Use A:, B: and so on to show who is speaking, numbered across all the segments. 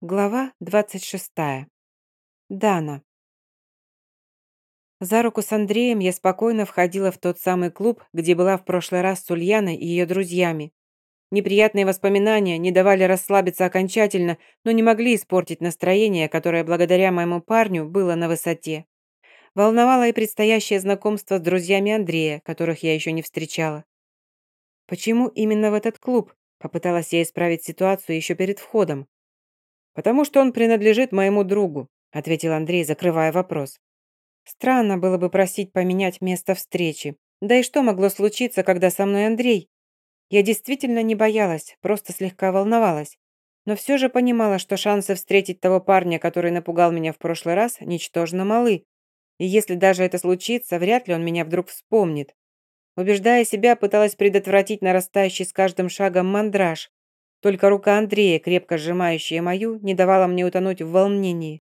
A: Глава 26. Дана. За руку с Андреем я спокойно входила в тот самый клуб, где была в прошлый раз с Ульяной и ее друзьями. Неприятные воспоминания не давали расслабиться окончательно, но не могли испортить настроение, которое благодаря моему парню было на высоте. Волновало и предстоящее знакомство с друзьями Андрея, которых я еще не встречала. Почему именно в этот клуб? Попыталась я исправить ситуацию еще перед входом.
B: «Потому что он принадлежит моему другу», ответил Андрей, закрывая вопрос.
A: Странно было бы просить поменять место встречи. Да и что могло случиться, когда со мной Андрей? Я действительно не боялась, просто слегка волновалась. Но все же понимала, что шансы встретить того парня, который напугал меня в прошлый раз, ничтожно малы. И если даже это случится, вряд ли он меня вдруг вспомнит. Убеждая себя, пыталась предотвратить нарастающий с каждым шагом мандраж. Только рука Андрея, крепко сжимающая мою, не давала мне утонуть в волнении.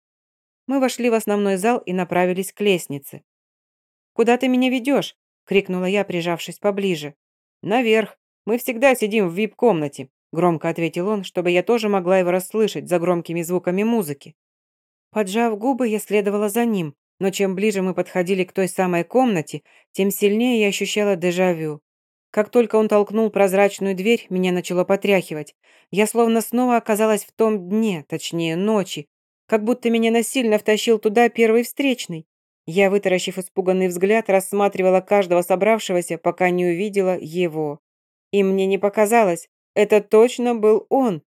A: Мы вошли в основной зал и направились к лестнице. «Куда ты меня ведешь?» – крикнула я, прижавшись поближе.
B: «Наверх. Мы всегда сидим в вип-комнате», – громко ответил он, чтобы я тоже могла его расслышать за громкими звуками музыки.
A: Поджав губы, я следовала за ним, но чем ближе мы подходили к той самой комнате, тем сильнее я ощущала дежавю. Как только он толкнул прозрачную дверь, меня начало потряхивать. Я словно снова оказалась в том дне, точнее ночи, как будто меня насильно втащил туда первый встречный. Я, вытаращив испуганный взгляд, рассматривала каждого собравшегося, пока не увидела его. И мне не показалось, это точно был он.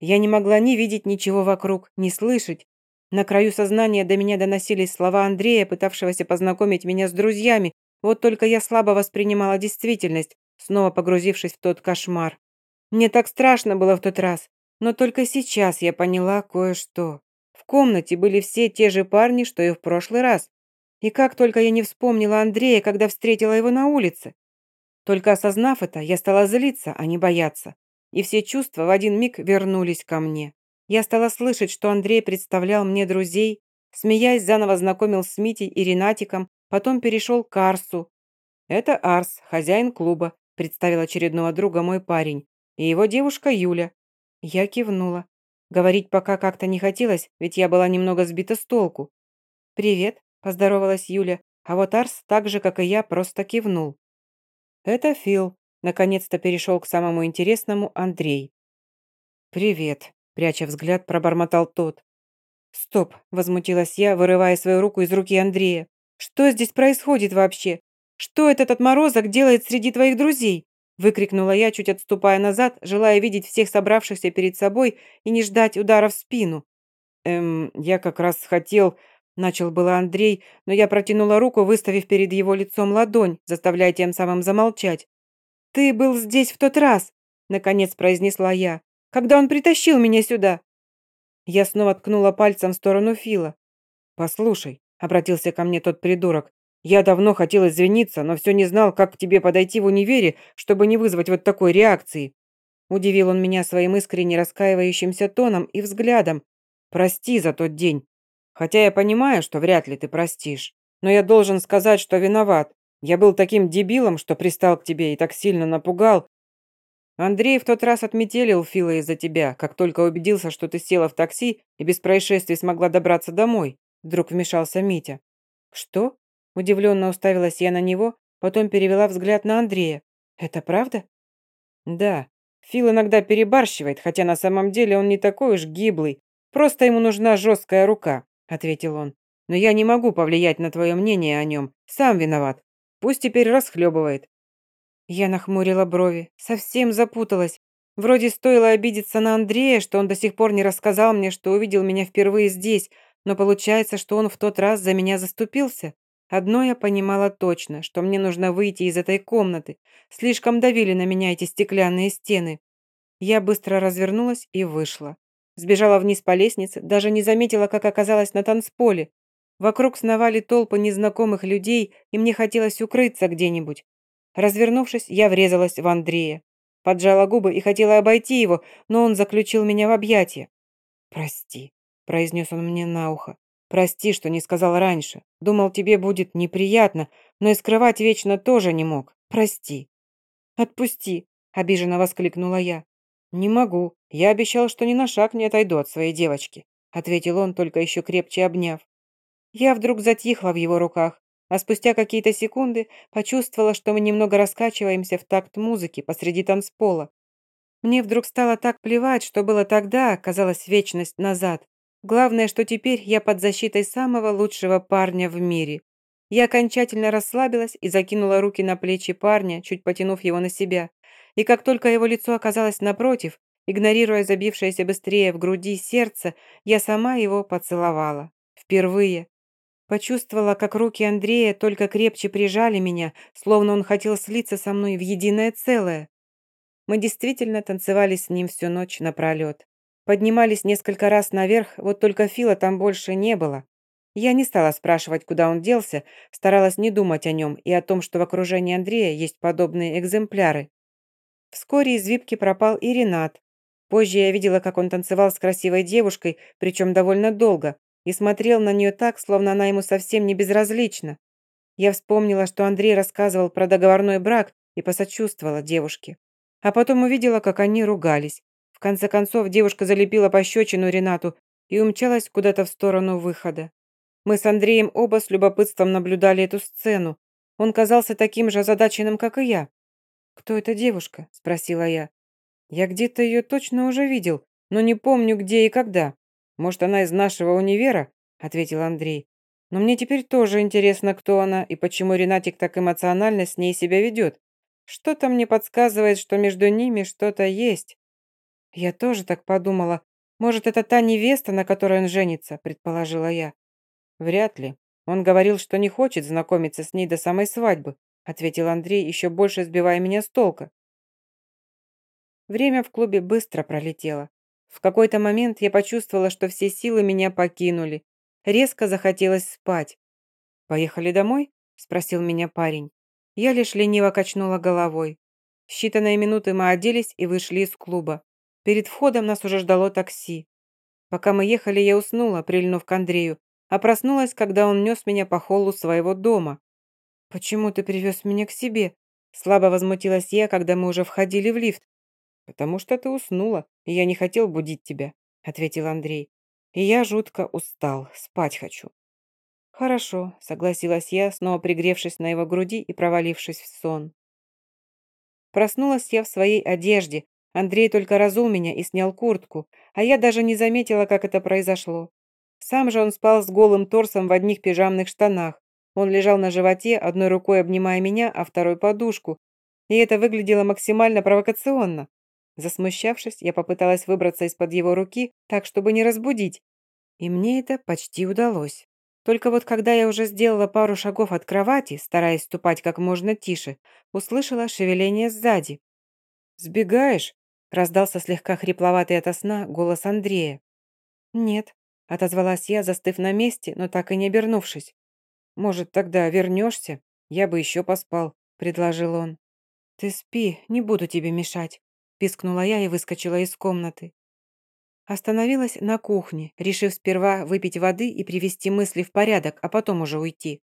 A: Я не могла ни видеть ничего вокруг, ни слышать. На краю сознания до меня доносились слова Андрея, пытавшегося познакомить меня с друзьями, вот только я слабо воспринимала действительность, снова погрузившись в тот кошмар. Мне так страшно было в тот раз, но только сейчас я поняла кое-что. В комнате были все те же парни, что и в прошлый раз. И как только я не вспомнила Андрея, когда встретила его на улице. Только осознав это, я стала злиться, а не бояться. И все чувства в один миг вернулись ко мне. Я стала слышать, что Андрей представлял мне друзей, смеясь, заново знакомил с Митей и Ренатиком, Потом перешел к Арсу. «Это Арс, хозяин клуба», представил очередного друга мой парень. «И его девушка Юля». Я кивнула. Говорить пока как-то не хотелось, ведь я была немного сбита с толку. «Привет», – поздоровалась Юля, а вот Арс, так же, как и я, просто кивнул. «Это Фил», – наконец-то перешел к самому интересному Андрей.
B: «Привет», – пряча взгляд, пробормотал тот.
A: «Стоп», – возмутилась я, вырывая свою руку из руки Андрея. «Что здесь происходит вообще? Что этот отморозок делает среди твоих друзей?» выкрикнула я, чуть отступая назад, желая видеть всех собравшихся перед собой и не ждать удара в спину.
B: «Эм, я как раз хотел...» Начал было Андрей, но я протянула руку, выставив перед его лицом ладонь, заставляя тем самым замолчать.
A: «Ты был здесь в тот раз», — наконец произнесла я, «когда он притащил меня сюда». Я снова ткнула пальцем в сторону Фила.
B: «Послушай, Обратился ко мне тот придурок. Я давно хотел извиниться, но все не знал, как к тебе подойти в универе, чтобы не вызвать вот такой реакции. Удивил он меня своим искренне раскаивающимся тоном и взглядом. Прости за тот день. Хотя я понимаю, что вряд ли ты простишь. Но я должен сказать, что виноват. Я был таким дебилом, что пристал к тебе и так сильно напугал. Андрей в тот раз отметелил Фила из-за тебя, как только убедился, что ты села в такси и без происшествий смогла добраться домой. Вдруг вмешался Митя.
A: «Что?» Удивленно уставилась я на него, потом перевела взгляд на Андрея. «Это правда?»
B: «Да. Фил иногда перебарщивает, хотя на самом деле он не такой уж гиблый. Просто ему нужна жесткая рука», — ответил он. «Но я не могу повлиять на твое мнение о нем. Сам виноват. Пусть теперь расхлебывает».
A: Я нахмурила брови, совсем запуталась. Вроде стоило обидеться на Андрея, что он до сих пор не рассказал мне, что увидел меня впервые здесь, но получается, что он в тот раз за меня заступился. Одно я понимала точно, что мне нужно выйти из этой комнаты. Слишком давили на меня эти стеклянные стены. Я быстро развернулась и вышла. Сбежала вниз по лестнице, даже не заметила, как оказалась на танцполе. Вокруг сновали толпы незнакомых людей, и мне хотелось укрыться где-нибудь. Развернувшись, я врезалась в Андрея. Поджала губы и хотела обойти его, но он заключил меня в объятия. «Прости», произнес он мне на ухо. «Прости, что не сказал раньше. Думал, тебе будет неприятно, но и скрывать вечно тоже не мог. Прости». «Отпусти», — обиженно воскликнула я. «Не могу»,
B: «Я обещал, что ни на шаг не отойду от своей девочки», ответил он, только еще крепче обняв. Я вдруг затихла в его руках, а спустя какие-то секунды почувствовала, что мы немного раскачиваемся в такт музыки посреди танцпола. Мне вдруг стало так плевать, что было тогда, казалось, вечность назад. Главное, что теперь я под защитой самого лучшего парня в мире. Я окончательно расслабилась и закинула руки на плечи парня, чуть потянув его на себя. И как только его лицо оказалось напротив, игнорируя забившееся быстрее в груди сердце, я сама его поцеловала. Впервые. Почувствовала, как руки Андрея только крепче прижали меня, словно он хотел слиться со мной в единое целое. Мы действительно танцевали с ним всю ночь напролет. Поднимались несколько раз наверх, вот только Фила там больше не было. Я не стала спрашивать, куда он делся, старалась не думать о нем и о том, что в окружении Андрея есть подобные экземпляры. Вскоре из випки пропал и Ренат. Позже я видела, как он танцевал с красивой девушкой, причем довольно долго, и смотрел на нее так, словно она ему совсем не безразлична. Я вспомнила, что Андрей рассказывал про договорной брак и посочувствовала девушке. А потом увидела, как они ругались. В конце концов, девушка залепила пощечину Ренату и умчалась куда-то в сторону выхода. Мы с Андреем оба с любопытством наблюдали эту сцену. Он казался таким же озадаченным, как и я. «Кто эта девушка?» – спросила я. «Я где-то ее точно уже видел, но не помню, где и когда». «Может, она из нашего универа?» – ответил Андрей. «Но мне теперь тоже интересно, кто она и почему Ренатик так эмоционально с ней себя ведет. Что-то мне подсказывает, что между ними что-то есть». «Я тоже так подумала. Может, это та невеста, на которой он женится?» – предположила я. «Вряд ли. Он говорил, что не хочет знакомиться с ней до самой свадьбы», – ответил Андрей, еще больше сбивая меня с толка. Время в клубе быстро пролетело. В какой-то момент я почувствовала, что все силы меня покинули. Резко захотелось спать. «Поехали домой?» – спросил меня парень. Я лишь лениво качнула головой. В считанные минуты мы оделись и вышли из клуба. Перед входом нас уже ждало такси. Пока мы ехали, я уснула, прильнув к Андрею, а проснулась, когда он нес меня по холлу своего дома. «Почему ты привез меня к себе?» Слабо возмутилась я, когда мы уже входили в лифт. «Потому что ты уснула, и я не хотел будить тебя», — ответил Андрей. «И я жутко устал, спать хочу». «Хорошо», — согласилась я, снова пригревшись на его груди и провалившись в сон. Проснулась я в своей одежде. Андрей только разул меня и снял куртку, а я даже не заметила, как это произошло. Сам же он спал с голым торсом в одних пижамных штанах. Он лежал на животе, одной рукой обнимая меня, а второй подушку. И это выглядело максимально провокационно. Засмущавшись, я попыталась выбраться из-под его руки, так, чтобы не разбудить. И мне это почти удалось. Только вот когда я уже сделала пару шагов от кровати, стараясь ступать как можно тише, услышала шевеление сзади. «Сбегаешь?» – раздался слегка хрипловатый ото сна голос Андрея. «Нет», – отозвалась я, застыв на месте, но так и не обернувшись. «Может, тогда вернешься? Я бы еще поспал», – предложил он. «Ты спи, не буду тебе мешать», пискнула я и выскочила из комнаты. Остановилась на кухне, решив сперва выпить воды и привести мысли в порядок, а потом уже уйти.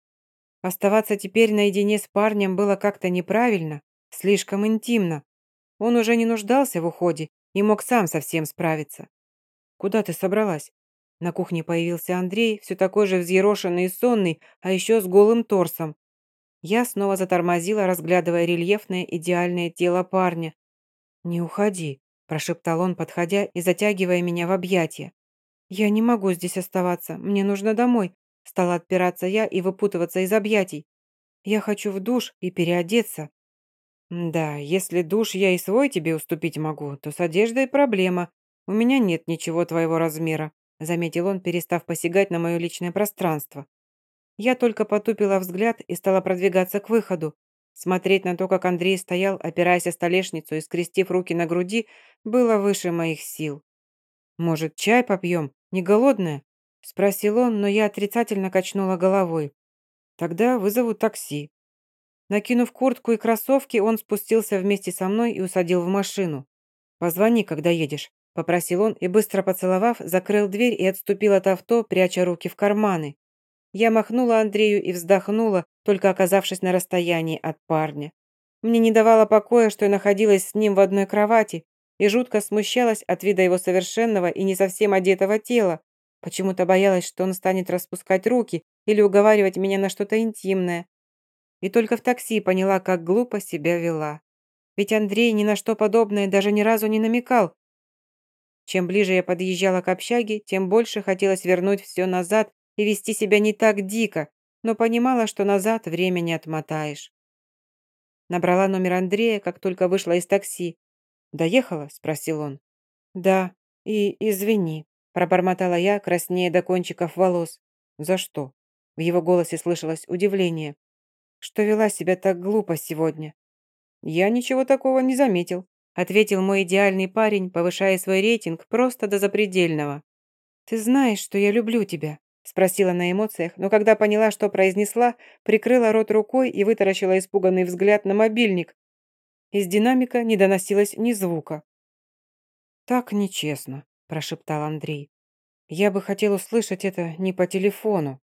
B: Оставаться теперь наедине с парнем было как-то неправильно, слишком интимно. Он уже не нуждался в уходе и мог сам совсем справиться. «Куда ты собралась?» На кухне появился Андрей, все такой же взъерошенный и сонный, а еще с голым торсом. Я снова затормозила, разглядывая рельефное идеальное тело парня, «Не уходи», – прошептал он, подходя и затягивая меня в объятия. «Я не могу здесь оставаться, мне нужно домой», – стала отпираться я и выпутываться из объятий. «Я хочу в душ и переодеться». «Да, если душ я и свой тебе уступить могу, то с одеждой проблема. У меня нет ничего твоего размера», – заметил он, перестав посягать на мое личное пространство. Я только потупила взгляд и стала продвигаться к выходу. Смотреть на то, как Андрей стоял, опираясь о столешницу и скрестив руки на груди, было выше моих сил. «Может, чай попьем? Не голодная?» – спросил он, но я отрицательно качнула головой. «Тогда вызову такси». Накинув куртку и кроссовки, он спустился вместе со мной и усадил в машину. «Позвони, когда едешь», – попросил он и, быстро поцеловав, закрыл дверь и отступил от авто, пряча руки в карманы. Я махнула Андрею и вздохнула, только оказавшись на расстоянии от парня. Мне не давало покоя, что я находилась с ним в одной кровати,
A: и жутко смущалась от вида его совершенного и не совсем одетого тела. Почему-то боялась, что он станет распускать руки или уговаривать меня на что-то интимное. И только в такси поняла, как глупо себя вела. Ведь Андрей ни на что подобное даже ни разу не намекал. Чем ближе я подъезжала к общаге, тем больше хотелось вернуть все назад и вести себя не так дико, но понимала, что назад время не отмотаешь. Набрала номер Андрея, как только вышла из такси. «Доехала?» – спросил он. «Да, и извини», – пробормотала я, краснея до кончиков волос. «За что?» В его голосе слышалось удивление. «Что вела себя так глупо сегодня?» «Я ничего такого не заметил», – ответил мой идеальный парень, повышая свой рейтинг просто до запредельного. «Ты знаешь, что я люблю тебя», Спросила на эмоциях, но когда поняла, что произнесла, прикрыла рот рукой и вытаращила испуганный взгляд на мобильник. Из динамика не доносилось ни звука. «Так нечестно», – прошептал Андрей. «Я бы хотел услышать это не по телефону».